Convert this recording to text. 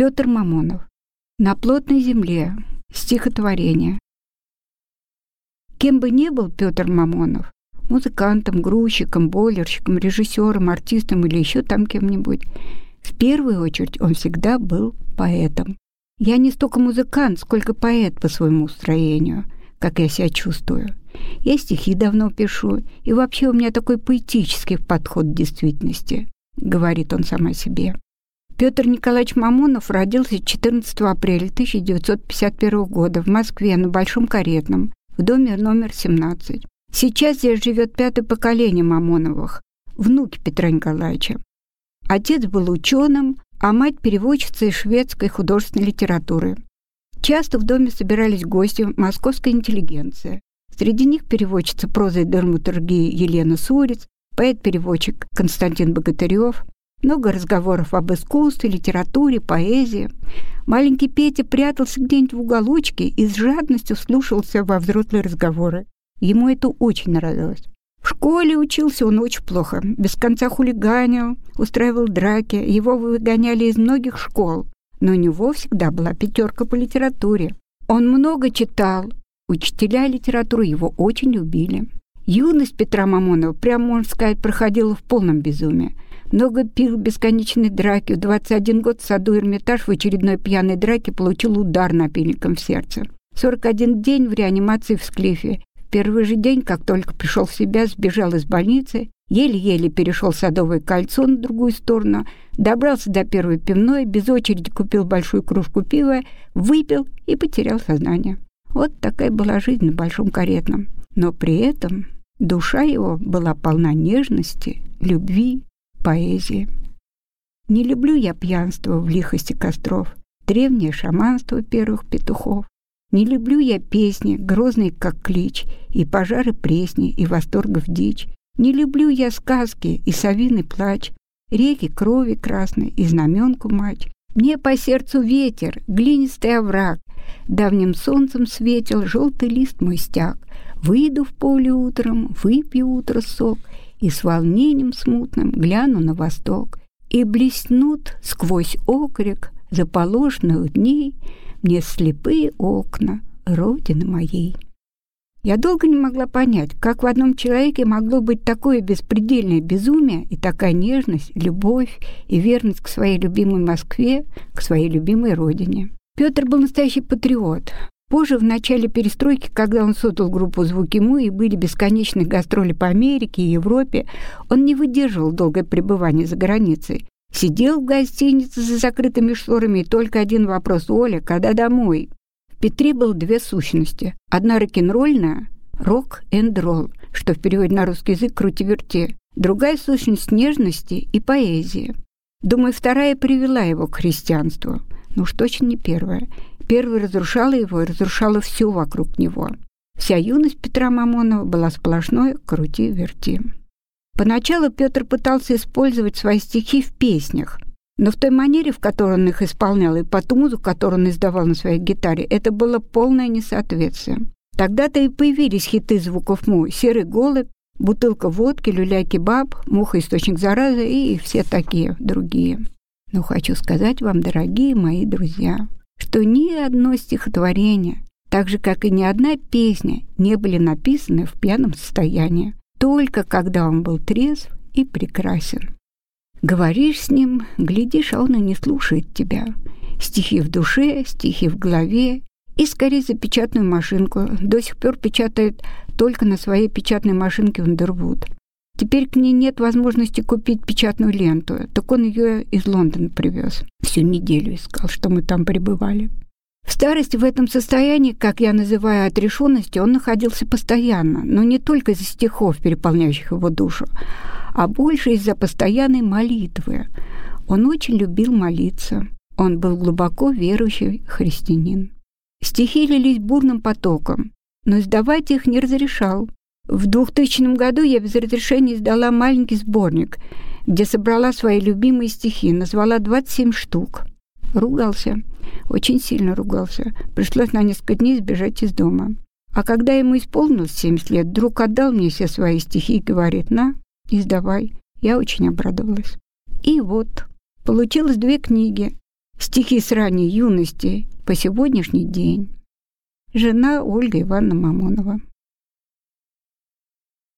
Петр Мамонов. На плотной земле. Стихотворение. Кем бы ни был Петр Мамонов, музыкантом, грузчиком, бойлерщиком, режиссером, артистом или еще там кем-нибудь, в первую очередь он всегда был поэтом. Я не столько музыкант, сколько поэт по своему устроению, как я себя чувствую. Я стихи давно пишу, и вообще у меня такой поэтический подход к действительности, говорит он сам о себе. Петр Николаевич Мамонов родился 14 апреля 1951 года в Москве на Большом Каретном, в доме номер 17. Сейчас здесь живет пятое поколение Мамоновых, внуки Петра Николаевича. Отец был ученым, а мать переводчицей шведской художественной литературы. Часто в доме собирались гости московской интеллигенции. Среди них переводчица прозы и драматургии Елена Сурец, поэт-переводчик Константин Богатырев, много разговоров об искусстве, литературе, поэзии. Маленький Петя прятался где-нибудь в уголочке и с жадностью слушался во взрослые разговоры. Ему это очень нравилось. В школе учился он очень плохо, без конца хулиганил, устраивал драки, его выгоняли из многих школ, но у него всегда была пятерка по литературе. Он много читал, учителя литературы его очень любили. Юность Петра Мамонова, прямо можно сказать, проходила в полном безумии. Много пил бесконечной драки. В 21 год в саду Эрмитаж в очередной пьяной драке получил удар напильником в сердце. 41 день в реанимации в Склифе. В первый же день, как только пришел в себя, сбежал из больницы, еле-еле перешел Садовое кольцо на другую сторону, добрался до первой пивной, без очереди купил большую кружку пива, выпил и потерял сознание. Вот такая была жизнь на Большом Каретном. Но при этом душа его была полна нежности, любви, поэзии. Не люблю я пьянство в лихости костров, древнее шаманство первых петухов. Не люблю я песни, грозные как клич, и пожары пресни, и восторгов дичь. Не люблю я сказки и совиный плач, реки крови красной и знаменку мать. Мне по сердцу ветер, глинистый овраг, давним солнцем светил желтый лист мой стяг. Выйду в поле утром, выпью утро сок, и с волнением смутным гляну на восток, и блеснут сквозь окрик заположенных дней мне слепые окна родины моей. Я долго не могла понять, как в одном человеке могло быть такое беспредельное безумие и такая нежность, любовь и верность к своей любимой Москве, к своей любимой родине. Петр был настоящий патриот. Позже, в начале перестройки, когда он создал группу «Звуки Му» и были бесконечные гастроли по Америке и Европе, он не выдерживал долгое пребывание за границей. Сидел в гостинице за закрытыми шторами, и только один вопрос «Оля, когда домой?» В Петре было две сущности. Одна рок-н-ролльная — рок-энд-ролл, что в переводе на русский язык «крути-верти». Другая сущность нежности и поэзии. Думаю, вторая привела его к христианству. Ну уж точно не первая. Первая разрушала его и разрушала все вокруг него. Вся юность Петра Мамонова была сплошной крути-верти. Поначалу Петр пытался использовать свои стихи в песнях, но в той манере, в которой он их исполнял, и по ту музыку, которую он издавал на своей гитаре, это было полное несоответствие. Тогда-то и появились хиты звуков Му «Серый голубь», «Бутылка водки», «Люля-кебаб», «Муха источник заразы» и все такие другие. Но хочу сказать вам, дорогие мои друзья, что ни одно стихотворение, так же, как и ни одна песня, не были написаны в пьяном состоянии, только когда он был трезв и прекрасен. Говоришь с ним, глядишь, а он и не слушает тебя. Стихи в душе, стихи в голове, и скорее за печатную машинку. До сих пор печатает только на своей печатной машинке Вандервуд. Теперь к ней нет возможности купить печатную ленту, так он ее из Лондона привез. Всю неделю искал, что мы там пребывали. В старости в этом состоянии, как я называю отрешенности, он находился постоянно, но не только из-за стихов, переполняющих его душу, а больше из-за постоянной молитвы. Он очень любил молиться. Он был глубоко верующий христианин. Стихи лились бурным потоком, но издавать их не разрешал. В 2000 году я без разрешения издала маленький сборник, где собрала свои любимые стихи, назвала 27 штук. Ругался, очень сильно ругался. Пришлось на несколько дней сбежать из дома. А когда ему исполнилось 70 лет, друг отдал мне все свои стихи и говорит, на, издавай. Я очень обрадовалась. И вот, получилось две книги. Стихи с ранней юности по сегодняшний день. Жена Ольга Ивановна Мамонова.